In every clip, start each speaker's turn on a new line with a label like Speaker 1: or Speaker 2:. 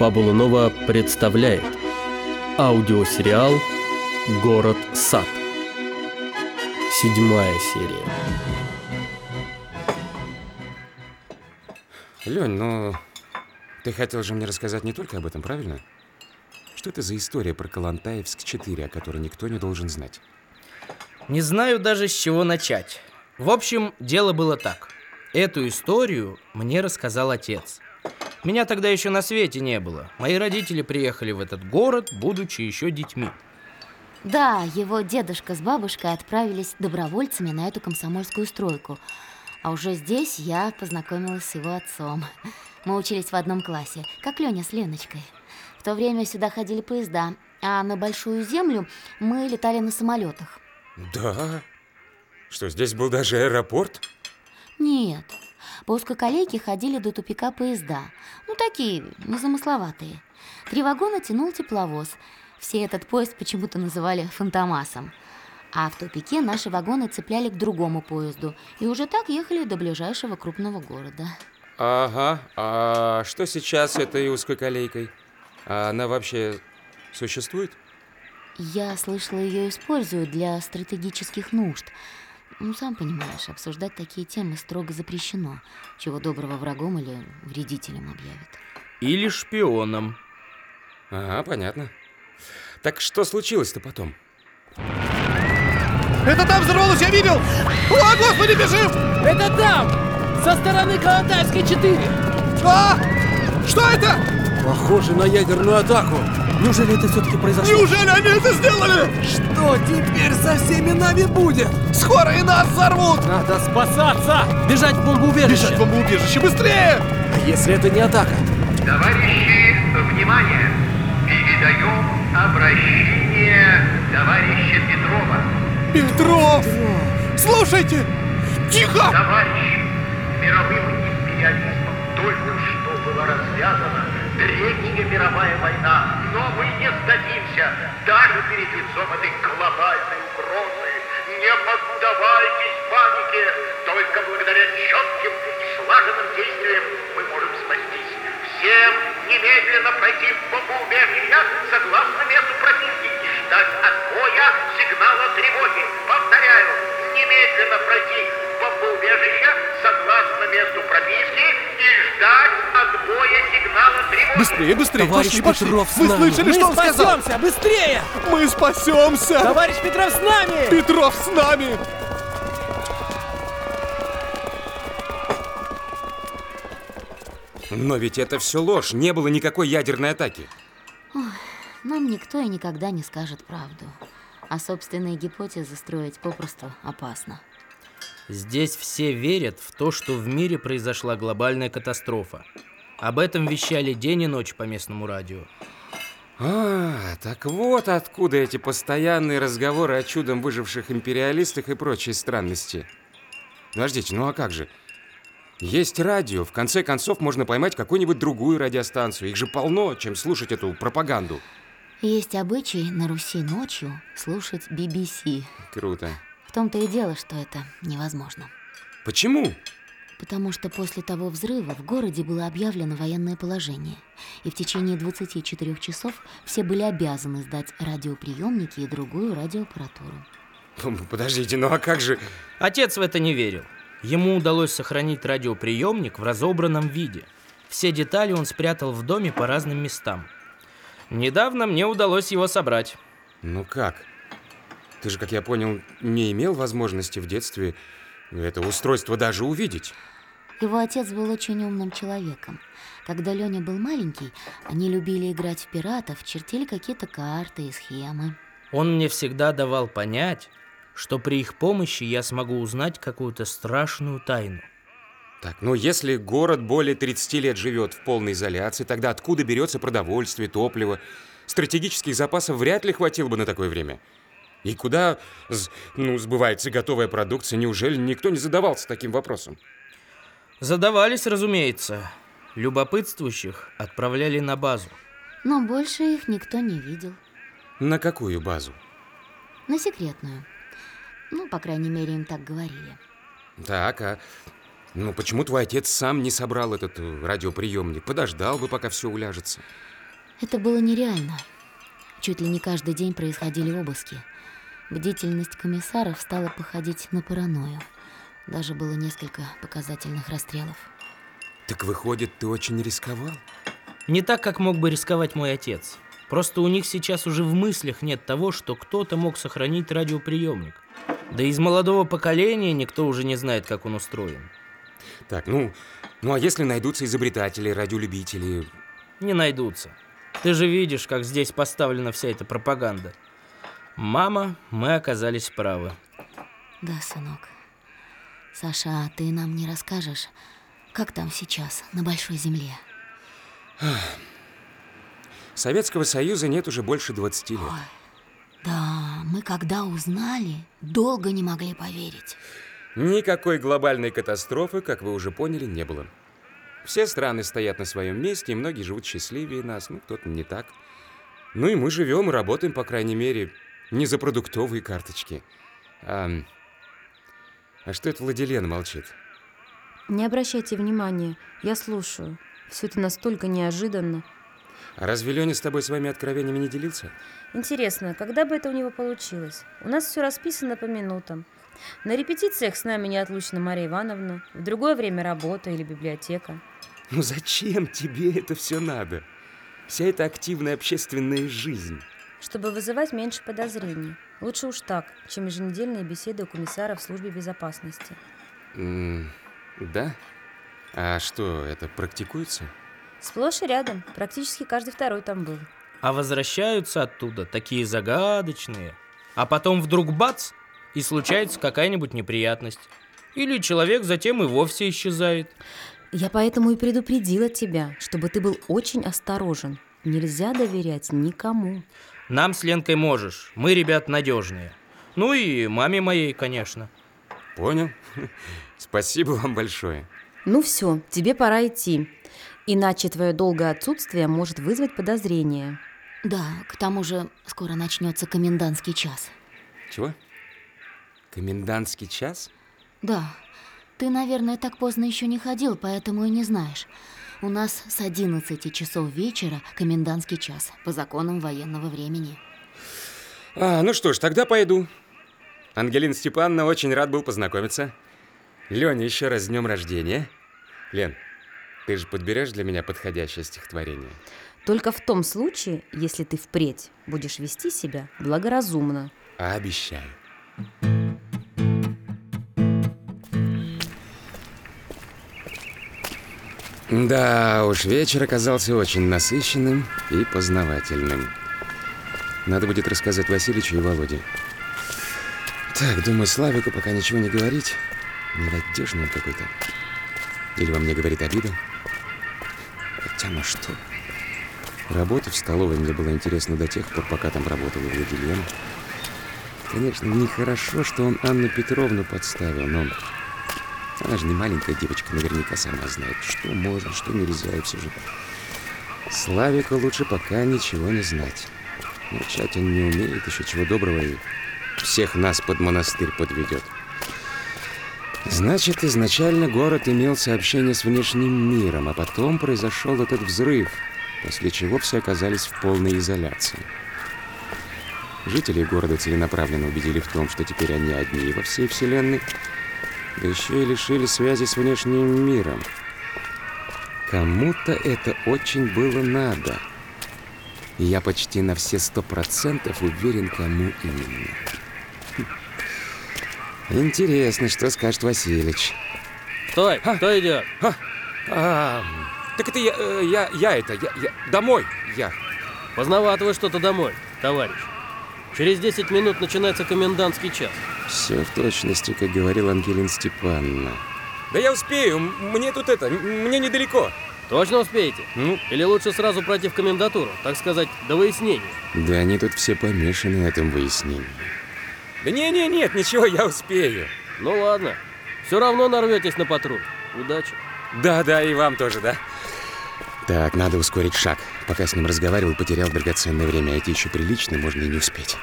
Speaker 1: Фабула Нова представляет аудиосериал «Город-сад». Седьмая серия.
Speaker 2: Лень, ну ты хотел же мне рассказать не только об этом, правильно? Что это за история про Калантаевск-4, о которой никто не должен знать?
Speaker 3: Не знаю даже с чего начать. В общем, дело было так. Эту историю мне рассказал отец. Меня тогда еще на свете не было. Мои родители приехали в этот город, будучи еще детьми.
Speaker 4: Да, его дедушка с бабушкой отправились добровольцами на эту комсомольскую стройку. А уже здесь я познакомилась с его отцом. Мы учились в одном классе, как Леня с Леночкой. В то время сюда ходили поезда, а на Большую Землю мы летали на самолетах.
Speaker 2: Да? Что, здесь был даже аэропорт?
Speaker 4: Нет, по узкоколейке ходили до тупика поезда. Ну, такие, незамысловатые. Три вагона тянул тепловоз. Все этот поезд почему-то называли фантомасом. А в тупике наши вагоны цепляли к другому поезду. И уже так ехали до ближайшего крупного города.
Speaker 2: Ага. А что сейчас с этой узкоколейкой? А она вообще существует?
Speaker 4: Я слышала, ее используют для стратегических нужд. Ну, сам понимаешь, обсуждать такие темы строго запрещено. Чего доброго врагом или вредителем объявят.
Speaker 3: Или шпионом.
Speaker 2: Ага, понятно. Так что случилось-то потом?
Speaker 5: Это там взорвалось, я видел! О, господи, бежим!
Speaker 6: Это там! Со стороны Калантайской 4!
Speaker 5: А! Что это?
Speaker 6: Похоже на ядерную атаку. Неужели это все-таки произошло?
Speaker 5: Неужели они это сделали?
Speaker 6: Что теперь со всеми нами будет?
Speaker 5: Скоро и нас взорвут!
Speaker 6: Надо спасаться! Бежать в бомбоубежище!
Speaker 5: Бежать в бомбоубежище, быстрее!
Speaker 6: А если это не атака?
Speaker 7: Товарищи, внимание! Передаем обращение товарища Петрова.
Speaker 5: Петров! Слушайте! Тихо!
Speaker 7: Товарищи, мировым империализмом только что была развязана Третья мировая война, но мы не сдадимся даже перед лицом этой глобальной угрозы. Не поддавайтесь панике, только благодаря четким и слаженным действиям мы можем спастись. Всем немедленно пройти в бомбоубежище согласно
Speaker 5: Быстрее, быстрее,
Speaker 6: Товарищ
Speaker 5: пошли, пошли.
Speaker 6: Петров с
Speaker 5: Вы
Speaker 6: нами.
Speaker 5: слышали,
Speaker 6: Мы
Speaker 5: что он сказал?
Speaker 6: спасемся! Быстрее!
Speaker 5: Мы спасемся!
Speaker 6: Товарищ Петров с нами!
Speaker 5: Петров с нами!
Speaker 2: Но ведь это все ложь, не было никакой ядерной атаки.
Speaker 4: Нам никто и никогда не скажет правду. А собственные гипотезы строить попросту опасно.
Speaker 3: Здесь все верят в то, что в мире произошла глобальная катастрофа. Об этом вещали день и ночь по местному радио.
Speaker 2: А, так вот откуда эти постоянные разговоры о чудом выживших империалистах и прочие странности. Подождите, ну а как же? Есть радио, в конце концов можно поймать какую-нибудь другую радиостанцию. Их же полно, чем слушать эту пропаганду.
Speaker 4: Есть обычай на Руси ночью слушать BBC.
Speaker 2: Круто.
Speaker 4: В том-то и дело, что это невозможно.
Speaker 2: Почему?
Speaker 4: Потому что после того взрыва в городе было объявлено военное положение. И в течение 24 часов все были обязаны сдать радиоприемники и другую радиоаппаратуру.
Speaker 2: Подождите, ну а как же...
Speaker 3: Отец в это не верил. Ему удалось сохранить радиоприемник в разобранном виде. Все детали он спрятал в доме по разным местам. Недавно мне удалось его собрать.
Speaker 2: Ну как? Ты же, как я понял, не имел возможности в детстве это устройство даже увидеть.
Speaker 4: Его отец был очень умным человеком. Когда Леня был маленький, они любили играть в пиратов, чертили какие-то карты и схемы.
Speaker 3: Он мне всегда давал понять, что при их помощи я смогу узнать какую-то страшную тайну.
Speaker 2: Так, ну если город более 30 лет живет в полной изоляции, тогда откуда берется продовольствие, топливо? Стратегических запасов вряд ли хватило бы на такое время. И куда ну, сбывается готовая продукция? Неужели никто не задавался таким вопросом?
Speaker 3: Задавались, разумеется. Любопытствующих отправляли на базу.
Speaker 4: Но больше их никто не видел.
Speaker 2: На какую базу?
Speaker 4: На секретную. Ну, по крайней мере, им так говорили.
Speaker 2: Так, а Ну, почему твой отец сам не собрал этот э, радиоприемник? Подождал бы, пока все уляжется.
Speaker 4: Это было нереально. Чуть ли не каждый день происходили обыски. Бдительность комиссаров стала походить на паранойю. Даже было несколько показательных расстрелов.
Speaker 2: Так выходит, ты очень рисковал?
Speaker 3: Не так, как мог бы рисковать мой отец. Просто у них сейчас уже в мыслях нет того, что кто-то мог сохранить радиоприемник. Да из молодого поколения никто уже не знает, как он устроен.
Speaker 2: Так, ну, ну а если найдутся изобретатели, радиолюбители?
Speaker 3: Не найдутся. Ты же видишь, как здесь поставлена вся эта пропаганда. Мама, мы оказались правы.
Speaker 4: Да, сынок. Саша, а ты нам не расскажешь, как там сейчас, на Большой Земле?
Speaker 2: Советского Союза нет уже больше 20 лет.
Speaker 4: Да, мы когда узнали, долго не могли поверить.
Speaker 2: Никакой глобальной катастрофы, как вы уже поняли, не было. Все страны стоят на своем месте, и многие живут счастливее нас, ну, кто-то не так. Ну и мы живем и работаем, по крайней мере, не за продуктовые карточки. А, а что это Владилена молчит?
Speaker 8: Не обращайте внимания, я слушаю. Все это настолько неожиданно.
Speaker 2: А разве Леня с тобой своими откровениями не делился?
Speaker 8: Интересно, когда бы это у него получилось? У нас все расписано по минутам. На репетициях с нами неотлучна Мария Ивановна, в другое время работа или библиотека.
Speaker 2: Ну зачем тебе это все надо? Вся эта активная общественная жизнь.
Speaker 8: Чтобы вызывать меньше подозрений. Лучше уж так, чем еженедельные беседы у комиссара в службе безопасности.
Speaker 2: М, да? А что, это практикуется?
Speaker 8: Сплошь и рядом, практически каждый второй там был.
Speaker 3: А возвращаются оттуда такие загадочные. А потом вдруг бац, и случается какая-нибудь неприятность. Или человек затем и вовсе исчезает.
Speaker 8: Я поэтому и предупредила тебя, чтобы ты был очень осторожен. Нельзя доверять никому.
Speaker 3: Нам с Ленкой можешь, мы, ребят, надежные. Ну и маме моей, конечно.
Speaker 2: Понял. Спасибо вам большое.
Speaker 8: Ну все, тебе пора идти. Иначе твое долгое отсутствие может вызвать подозрения.
Speaker 4: Да, к тому же скоро начнется комендантский час.
Speaker 2: Чего? Комендантский час?
Speaker 4: Да, ты, наверное, так поздно еще не ходил, поэтому и не знаешь. У нас с 11 часов вечера комендантский час по законам военного времени.
Speaker 2: А, ну что ж, тогда пойду. Ангелина Степановна очень рад был познакомиться. Леня, еще раз с днем рождения. Лен, ты же подберешь для меня подходящее стихотворение?
Speaker 8: Только в том случае, если ты впредь будешь вести себя благоразумно.
Speaker 2: Обещаю. Да уж, вечер оказался очень насыщенным и познавательным. Надо будет рассказать Васильичу и Володе. Так, думаю, Славику пока ничего не говорить. Ненадежный он какой-то. Или во мне говорит обида. Хотя на что? Работа в столовой мне было интересно до тех пор, пока там работала Владилена. Конечно, нехорошо, что он Анну Петровну подставил, но... Она же не маленькая девочка, наверняка сама знает, что можно, что нельзя, и все же... Славику лучше пока ничего не знать. Молчать он не умеет, еще чего доброго, и всех нас под монастырь подведет. Значит, изначально город имел сообщение с внешним миром, а потом произошел этот взрыв, после чего все оказались в полной изоляции. Жители города целенаправленно убедили в том, что теперь они одни во всей вселенной, да еще и лишили связи с внешним миром. Кому-то это очень было надо. И я почти на все сто процентов уверен, кому именно. Хм. Интересно, что скажет Василич.
Speaker 6: Стой, кто идет?
Speaker 2: А, так это я, э, я, я это, я, я, домой, я.
Speaker 6: Поздновато вы что-то домой, товарищ. Через 10 минут начинается комендантский час.
Speaker 2: Все в точности, как говорил Ангелина Степановна. Да я успею, мне тут это, мне недалеко.
Speaker 6: Точно успеете?
Speaker 2: Ну,
Speaker 6: Или лучше сразу пройти в комендатуру, так сказать, до выяснения?
Speaker 2: да они тут все помешаны на этом выяснении. Да не-не, нет, ничего, я успею.
Speaker 6: Ну ладно. Все равно нарветесь на патруль. Удачи.
Speaker 2: Да-да, и вам тоже, да? Так, надо ускорить шаг. Пока с ним разговаривал, потерял драгоценное время. А идти еще прилично, можно и не успеть.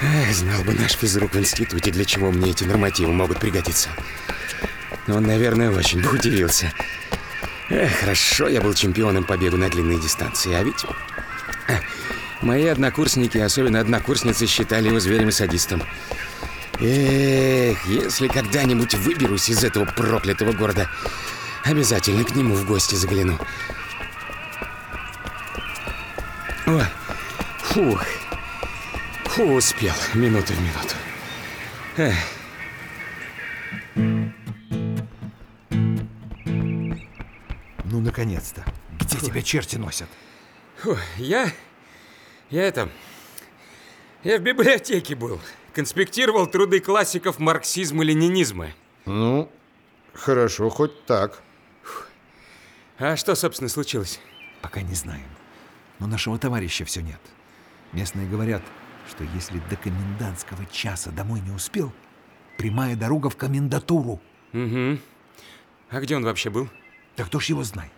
Speaker 2: Эх, знал бы наш физрук в институте, для чего мне эти нормативы могут пригодиться. Он, наверное, очень бы удивился. Эх, хорошо я был чемпионом по бегу на длинные дистанции, а ведь... Мои однокурсники, особенно однокурсницы, считали его зверем и садистом. Эх, если когда-нибудь выберусь из этого проклятого города, обязательно к нему в гости загляну. Ой, фух. Фу, успел. Минуту в минуту. Эх.
Speaker 9: Ну, наконец-то. Где тебя черти носят?
Speaker 2: Фу, я... Я это... Я в библиотеке был. Конспектировал труды классиков марксизма-ленинизма.
Speaker 10: Ну, хорошо, хоть так.
Speaker 2: А что, собственно, случилось?
Speaker 9: Пока не знаем. Но нашего товарища все нет. Местные говорят, что если до комендантского часа домой не успел, прямая дорога в комендатуру.
Speaker 2: Угу. А где он вообще был?
Speaker 9: Так кто ж его знает?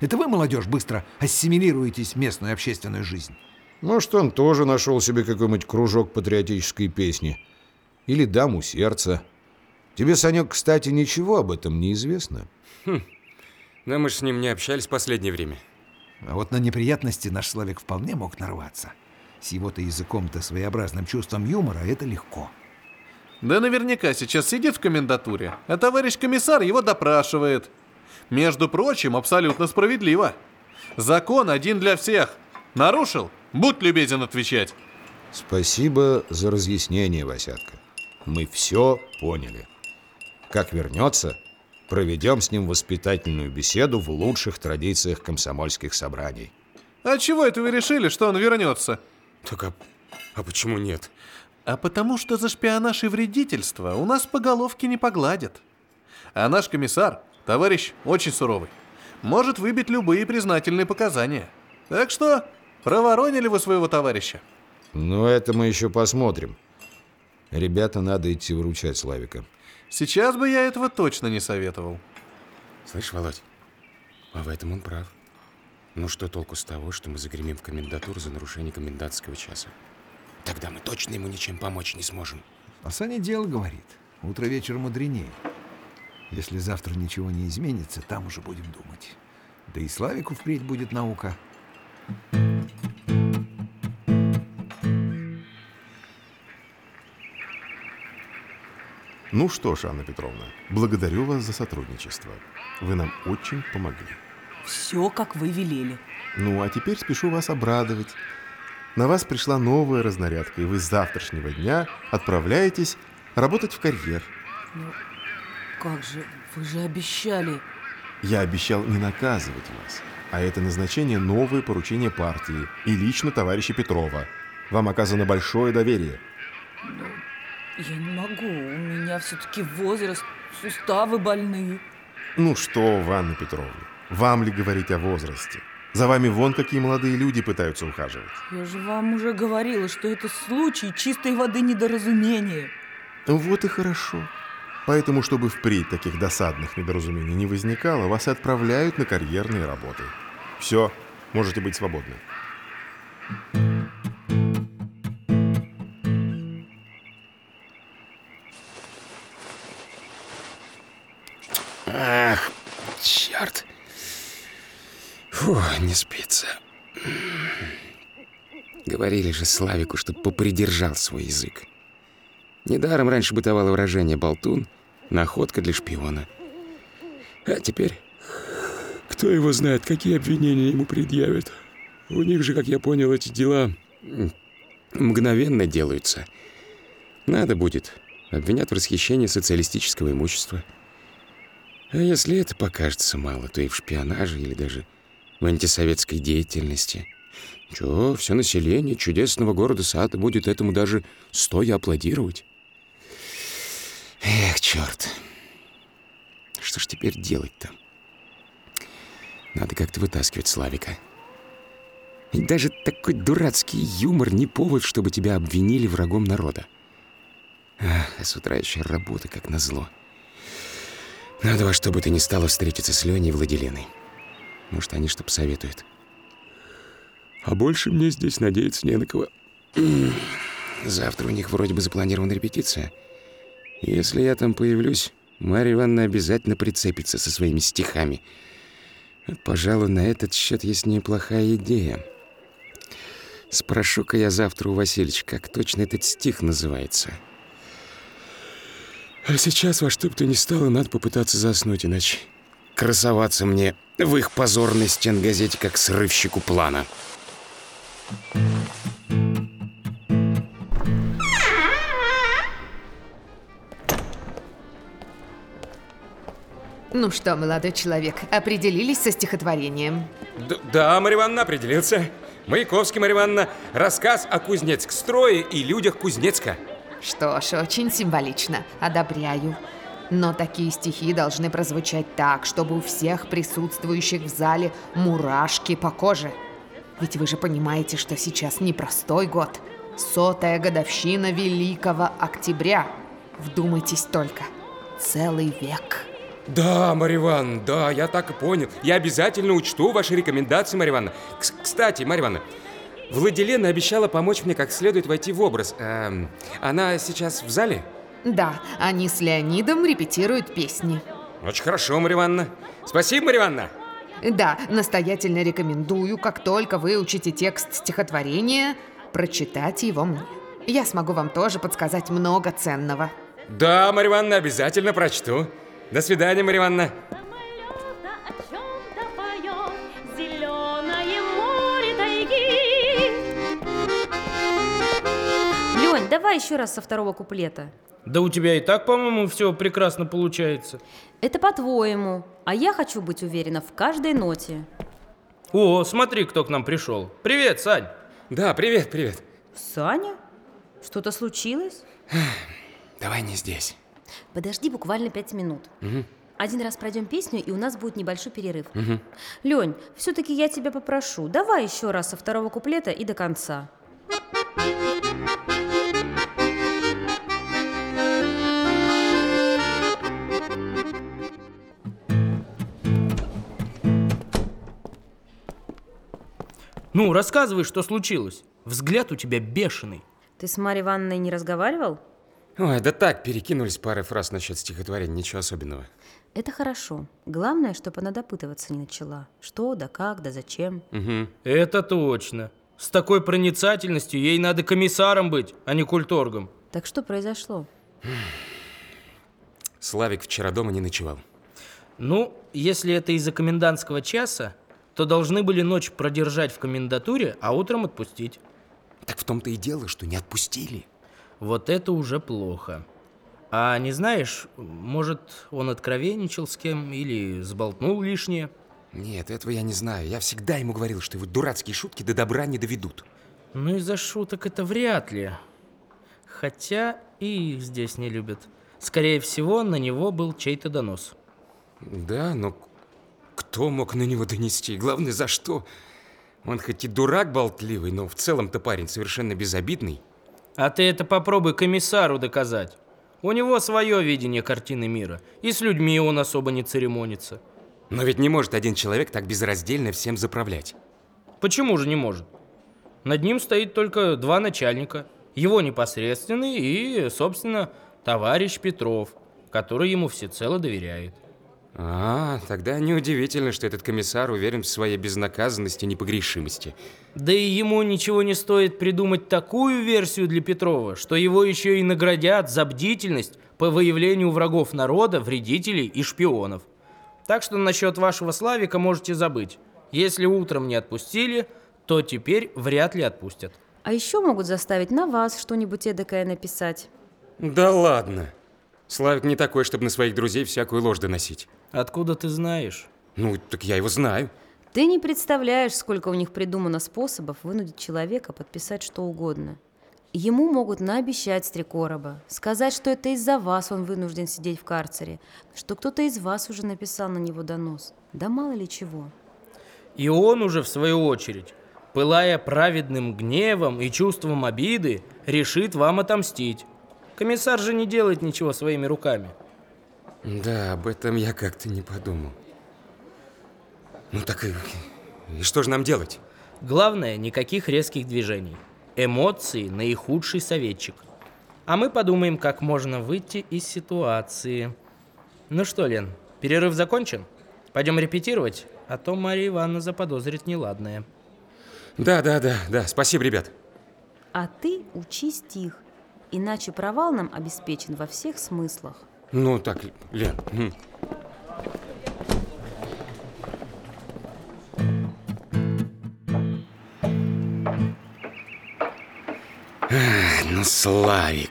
Speaker 9: Это вы, молодежь, быстро ассимилируетесь в местную общественную жизнь.
Speaker 10: Может, он тоже нашел себе какой-нибудь кружок патриотической песни. Или даму сердца. Тебе, Санек, кстати, ничего об этом не известно?
Speaker 2: Да мы ж с ним не общались в последнее время.
Speaker 9: А вот на неприятности наш Славик вполне мог нарваться. С его-то языком-то своеобразным чувством юмора это легко.
Speaker 5: Да наверняка сейчас сидит в комендатуре, а товарищ комиссар его допрашивает. Между прочим, абсолютно справедливо. Закон один для всех. Нарушил? Будь любезен отвечать.
Speaker 10: Спасибо за разъяснение, Васятка. Мы все поняли. Как вернется, проведем с ним воспитательную беседу в лучших традициях комсомольских собраний.
Speaker 5: А чего это вы решили, что он вернется?
Speaker 2: Так а, а почему нет?
Speaker 5: А потому что за шпионаж и вредительство у нас по головке не погладят. А наш комиссар, товарищ очень суровый, может выбить любые признательные показания. Так что, проворонили вы своего товарища.
Speaker 10: Но это мы еще посмотрим. Ребята, надо идти выручать Славика.
Speaker 5: Сейчас бы я этого точно не советовал.
Speaker 2: Слышь, Володь, а в этом он прав. Ну что толку с того, что мы загремим в комендатуру за нарушение комендантского часа? Тогда мы точно ему ничем помочь не сможем.
Speaker 9: А Саня дело говорит. Утро вечер мудренее. Если завтра ничего не изменится, там уже будем думать. Да и Славику впредь будет наука.
Speaker 11: Ну что ж, Анна Петровна, благодарю вас за сотрудничество. Вы нам очень помогли.
Speaker 12: Все, как вы велели.
Speaker 11: Ну, а теперь спешу вас обрадовать. На вас пришла новая разнарядка, и вы с завтрашнего дня отправляетесь работать в карьер.
Speaker 12: Ну, как же, вы же обещали.
Speaker 11: Я обещал не наказывать вас, а это назначение новое поручение партии и лично товарища Петрова. Вам оказано большое доверие.
Speaker 12: Ну, я не могу, у меня все-таки возраст, суставы больные.
Speaker 11: Ну что вы, Анна Петровна, вам ли говорить о возрасте? За вами вон какие молодые люди пытаются ухаживать.
Speaker 12: Я же вам уже говорила, что это случай чистой воды недоразумения.
Speaker 11: Вот и хорошо. Поэтому, чтобы впредь таких досадных недоразумений не возникало, вас отправляют на карьерные работы. Все, можете быть свободны.
Speaker 2: Ах, черт. Фу, не спится. Говорили же Славику, чтобы попридержал свой язык. Недаром раньше бытовало выражение «болтун», «находка для шпиона». А теперь... Кто его знает, какие обвинения ему предъявят. У них же, как я понял, эти дела мгновенно делаются. Надо будет, обвинят в расхищении социалистического имущества. А если это покажется мало, то и в шпионаже или даже в антисоветской деятельности. Чё, все население чудесного города Сада будет этому даже стоя аплодировать. Эх, черт. Что ж теперь делать-то? Надо как-то вытаскивать Славика. И даже такой дурацкий юмор не повод, чтобы тебя обвинили врагом народа. Ах, а с утра еще работа, как назло. Надо во что бы то ни стало встретиться с Леней и Владиленой. Может, они что посоветуют. А больше мне здесь надеяться не на кого. Завтра у них вроде бы запланирована репетиция. Если я там появлюсь, Марья Ивановна обязательно прицепится со своими стихами. Пожалуй, на этот счет есть неплохая идея. Спрошу-ка я завтра у Васильевича, как точно этот стих называется. А сейчас во что бы то ни стало, надо попытаться заснуть, иначе красоваться мне в их позорной стенгазете как срывщику плана.
Speaker 13: Ну что, молодой человек, определились со стихотворением?
Speaker 2: Д да, Марья Ивановна, определился. Маяковский, Марья Ивановна, рассказ о Кузнецк-строе и людях Кузнецка.
Speaker 13: Что ж, очень символично. Одобряю. Но такие стихи должны прозвучать так, чтобы у всех присутствующих в зале мурашки по коже. Ведь вы же понимаете, что сейчас непростой год. Сотая годовщина Великого Октября. Вдумайтесь только. Целый век.
Speaker 2: Да, Марья Ивановна, да, я так и понял. Я обязательно учту ваши рекомендации. К кстати, Марья Ивановна, Владилена обещала помочь мне как следует войти в образ. Эм, она сейчас в зале?
Speaker 13: Да, они с Леонидом репетируют песни.
Speaker 2: Очень хорошо, Марья Ивановна. Спасибо, Марья Ивановна.
Speaker 13: Да, настоятельно рекомендую, как только выучите текст стихотворения, прочитать его мне. Я смогу вам тоже подсказать много ценного.
Speaker 2: Да, Марья Ивановна, обязательно прочту. До свидания, Марья Ивановна.
Speaker 8: Давай еще раз со второго куплета.
Speaker 3: Да у тебя и так, по-моему, все прекрасно получается.
Speaker 8: Это по-твоему. А я хочу быть уверена в каждой ноте.
Speaker 3: О, смотри, кто к нам пришел. Привет, Сань.
Speaker 2: Да, привет, привет.
Speaker 8: Саня? Что-то случилось?
Speaker 2: Давай не здесь.
Speaker 8: Подожди буквально пять минут.
Speaker 2: Угу.
Speaker 8: Один раз пройдем песню, и у нас будет небольшой перерыв.
Speaker 2: Угу.
Speaker 8: Лень, все-таки я тебя попрошу, давай еще раз со второго куплета и до конца.
Speaker 3: Ну, рассказывай, что случилось. Взгляд у тебя бешеный.
Speaker 8: Ты с Марьей Ивановной не разговаривал?
Speaker 2: Ой, да так, перекинулись парой фраз насчет стихотворения, ничего особенного.
Speaker 8: Это хорошо. Главное, чтобы она допытываться не начала. Что, да как, да зачем.
Speaker 3: Угу. Это точно. С такой проницательностью ей надо комиссаром быть, а не культоргом.
Speaker 8: Так что произошло?
Speaker 2: Славик вчера дома не ночевал.
Speaker 3: Ну, если это из-за комендантского часа, то должны были ночь продержать в комендатуре, а утром отпустить.
Speaker 2: Так в том-то и дело, что не отпустили.
Speaker 3: Вот это уже плохо. А не знаешь, может, он откровенничал с кем или сболтнул лишнее?
Speaker 2: Нет, этого я не знаю. Я всегда ему говорил, что его дурацкие шутки до добра не доведут.
Speaker 3: Ну, из-за шуток это вряд ли. Хотя и их здесь не любят. Скорее всего, на него был чей-то донос.
Speaker 2: Да, но кто мог на него донести? Главное, за что? Он хоть и дурак болтливый, но в целом-то парень совершенно безобидный.
Speaker 3: А ты это попробуй комиссару доказать. У него свое видение картины мира, и с людьми он особо не церемонится.
Speaker 2: Но ведь не может один человек так безраздельно всем заправлять.
Speaker 3: Почему же не может? Над ним стоит только два начальника. Его непосредственный и, собственно, товарищ Петров, который ему всецело доверяет.
Speaker 2: А, тогда неудивительно, что этот комиссар уверен в своей безнаказанности и непогрешимости.
Speaker 3: Да и ему ничего не стоит придумать такую версию для Петрова, что его еще и наградят за бдительность по выявлению врагов народа, вредителей и шпионов. Так что насчет вашего Славика можете забыть. Если утром не отпустили, то теперь вряд ли отпустят.
Speaker 8: А еще могут заставить на вас что-нибудь эдакое написать.
Speaker 2: Да ладно. Славик не такой, чтобы на своих друзей всякую ложь доносить.
Speaker 3: Откуда ты знаешь?
Speaker 2: Ну, так я его знаю.
Speaker 8: Ты не представляешь, сколько у них придумано способов вынудить человека подписать что угодно. Ему могут наобещать с три короба, сказать, что это из-за вас он вынужден сидеть в карцере, что кто-то из вас уже написал на него донос. Да мало ли чего.
Speaker 3: И он уже, в свою очередь, пылая праведным гневом и чувством обиды, решит вам отомстить. Комиссар же не делает ничего своими руками.
Speaker 2: Да, об этом я как-то не подумал. Ну так и, и что же нам делать?
Speaker 3: Главное, никаких резких движений. Эмоции – наихудший советчик. А мы подумаем, как можно выйти из ситуации. Ну что, Лен, перерыв закончен? Пойдем репетировать, а то Мария Ивановна заподозрит неладное.
Speaker 2: Да, да, да, да, спасибо, ребят.
Speaker 8: А ты учи стих, иначе провал нам обеспечен во всех смыслах.
Speaker 2: Ну так, Лен. м. Ах, Ну, Славик,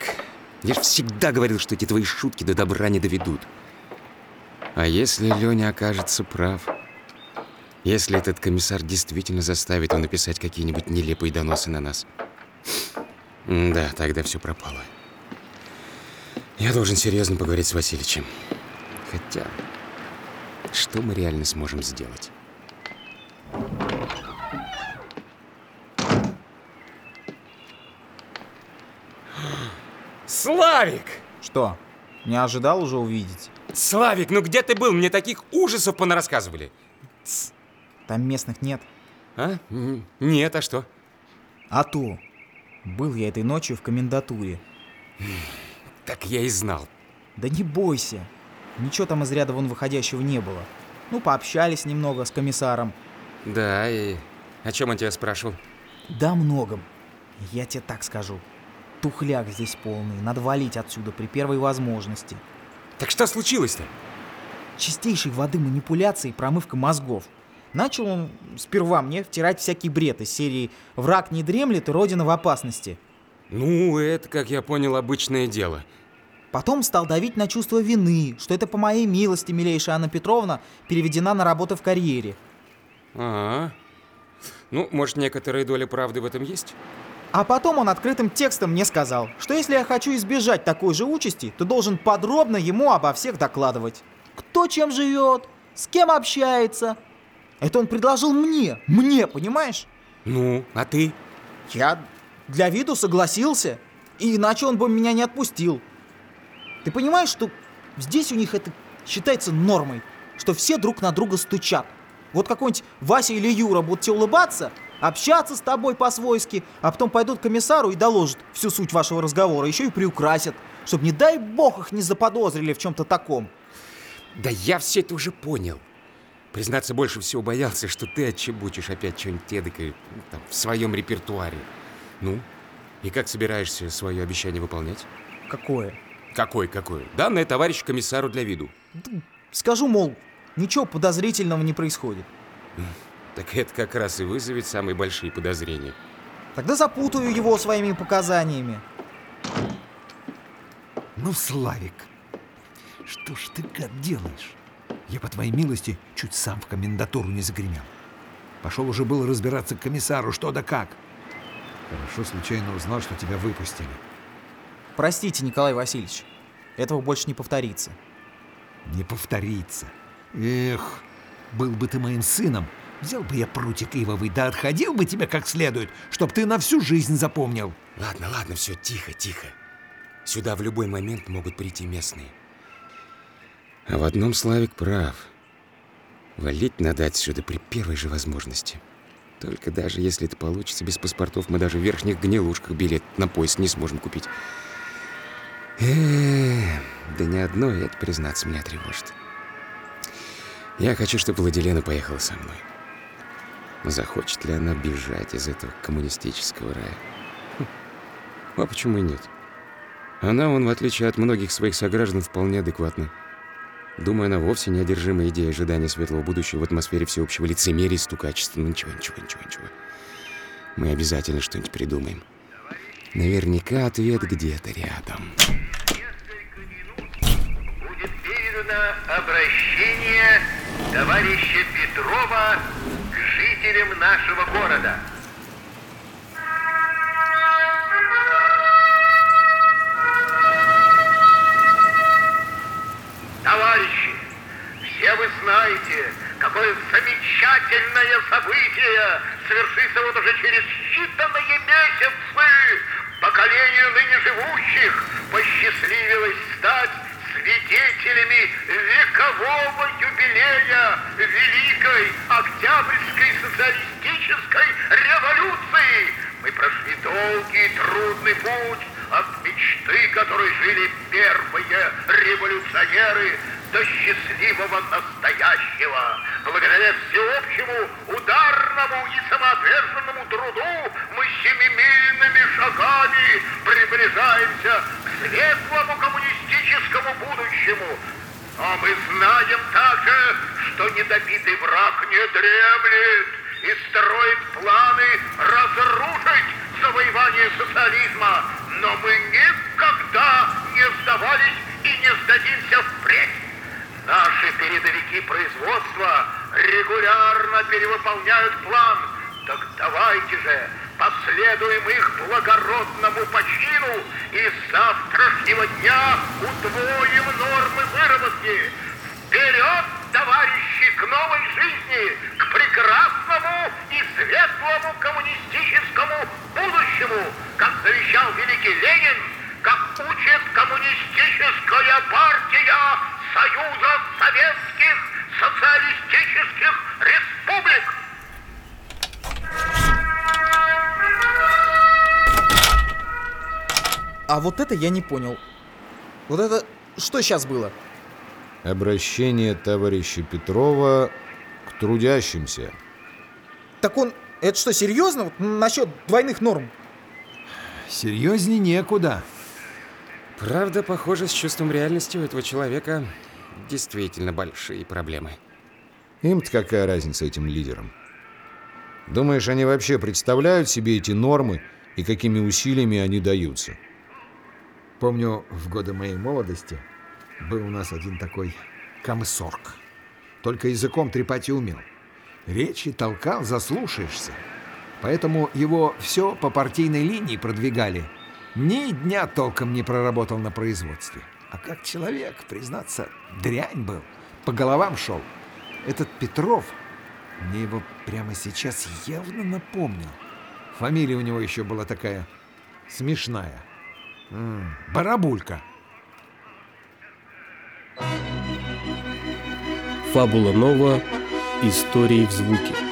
Speaker 2: я же всегда говорил, что эти твои шутки до добра не доведут. А если Леня окажется прав? Если этот комиссар действительно заставит его написать какие-нибудь нелепые доносы на нас? Да, тогда все пропало. Я должен серьезно поговорить с Васильичем. Хотя, что мы реально сможем сделать? Славик!
Speaker 14: Что, не ожидал уже увидеть?
Speaker 2: Славик, ну где ты был? Мне таких ужасов понарассказывали.
Speaker 14: Там местных нет.
Speaker 2: А? М, Нет, а что?
Speaker 14: А то. Был я этой ночью в комендатуре.
Speaker 2: Так я и знал.
Speaker 14: Да не бойся. Ничего там из ряда вон выходящего не было. Ну, пообщались немного с комиссаром.
Speaker 2: Да, и о чем он тебя спрашивал?
Speaker 14: Да многом. Я тебе так скажу. Тухляк здесь полный. Надо валить отсюда при первой возможности.
Speaker 2: Так что случилось-то?
Speaker 14: Чистейшей воды манипуляции и промывка мозгов. Начал он сперва мне втирать всякий бред из серии «Враг не дремлет и Родина в опасности».
Speaker 2: Ну, это, как я понял, обычное дело.
Speaker 14: Потом стал давить на чувство вины, что это по моей милости, милейшая Анна Петровна, переведена на работу в карьере.
Speaker 2: А, ну, может, некоторая доля правды в этом есть?
Speaker 14: А потом он открытым текстом мне сказал, что если я хочу избежать такой же участи, то должен подробно ему обо всех докладывать. Кто чем живет, с кем общается. Это он предложил мне, мне, понимаешь?
Speaker 2: Ну, а ты?
Speaker 14: Я для виду согласился, и иначе он бы меня не отпустил. Ты понимаешь, что здесь у них это считается нормой, что все друг на друга стучат. Вот какой-нибудь Вася или Юра будут тебе улыбаться, общаться с тобой по-свойски, а потом пойдут к комиссару и доложат всю суть вашего разговора, еще и приукрасят, чтобы, не дай бог, их не заподозрили в чем-то таком.
Speaker 2: Да я все это уже понял. Признаться, больше всего боялся, что ты отчебучишь опять что-нибудь эдакое ну, там, в своем репертуаре. Ну, и как собираешься свое обещание выполнять?
Speaker 14: Какое?
Speaker 2: Какое, какое? Данное товарищу комиссару для виду.
Speaker 14: Скажу, мол, ничего подозрительного не происходит.
Speaker 2: Так это как раз и вызовет самые большие подозрения.
Speaker 14: Тогда запутаю его своими показаниями.
Speaker 9: Ну, Славик, что ж ты, гад, делаешь? Я, по твоей милости, чуть сам в комендатуру не загремел. Пошел уже было разбираться к комиссару, что да как. Хорошо случайно узнал, что тебя выпустили.
Speaker 14: Простите, Николай Васильевич, этого больше не повторится.
Speaker 9: Не повторится. Эх, был бы ты моим сыном, взял бы я прутик ивовый, да отходил бы тебя как следует, чтоб ты на всю жизнь запомнил.
Speaker 2: Ладно, ладно, все, тихо, тихо. Сюда в любой момент могут прийти местные. А в одном Славик прав. Валить надо отсюда при первой же возможности. Только даже если это получится без паспортов, мы даже в верхних гнилушках билет на поезд не сможем купить. Да ни одно это, признаться, меня тревожит. Я хочу, чтобы Владилена поехала со мной. Захочет ли она бежать из этого коммунистического рая? Хм. А почему и нет? Она, он, в отличие от многих своих сограждан, вполне адекватна. Думаю, она вовсе не одержима идеей ожидания светлого будущего в атмосфере всеобщего лицемерия и стукачества. Ну ничего, ничего, ничего, ничего. Мы обязательно что-нибудь придумаем. Наверняка ответ где-то рядом.
Speaker 7: Будет передано обращение товарища Петрова к жителям нашего города. Знаете, какое замечательное событие совершится вот уже через считанные месяцы. Поколению ныне живущих посчастливилось стать свидетелями векового юбилея Великой Октябрьской социалистической революции. Мы прошли долгий
Speaker 2: трудный путь от мечты, которой жили первые революционеры, до счастливого настоящего. Благодаря всеобщему, ударному и самоотверженному труду мы семимильными шагами приближаемся к светлому коммунистическому будущему. Но мы знаем также, что недобитый враг не дремлет и строит планы разрушить завоевание социализма. Но мы никогда не сдавались и не сдадимся впредь. Наши передовики производства регулярно перевыполняют план. Так давайте же последуем их благородному почину и с завтрашнего дня удвоим нормы выработки.
Speaker 14: Это я не понял. Вот это что сейчас было?
Speaker 10: Обращение товарища Петрова к трудящимся.
Speaker 14: Так он, это что, серьезно? Вот насчет двойных норм?
Speaker 9: Серьезней некуда.
Speaker 15: Правда, похоже, с чувством реальности у этого человека действительно большие проблемы.
Speaker 10: Им-то какая разница этим лидерам? Думаешь, они вообще представляют себе эти нормы и какими усилиями они даются?
Speaker 9: Помню, в годы моей молодости был у нас один такой комсорг. Только языком трепать и умел. Речи толкал, заслушаешься. Поэтому его все по партийной линии продвигали. Ни дня толком не проработал на производстве. А как человек, признаться, дрянь был. По головам шел. Этот Петров, мне его прямо сейчас явно напомнил. Фамилия у него еще была такая смешная. Барабулька.
Speaker 6: Фабула Нова. Истории в звуке.